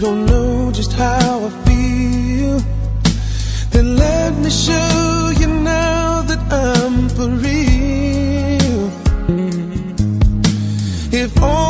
you don't know just how I feel, then let me show you now that I'm for real. If all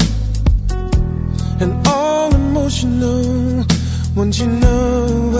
뭔지 너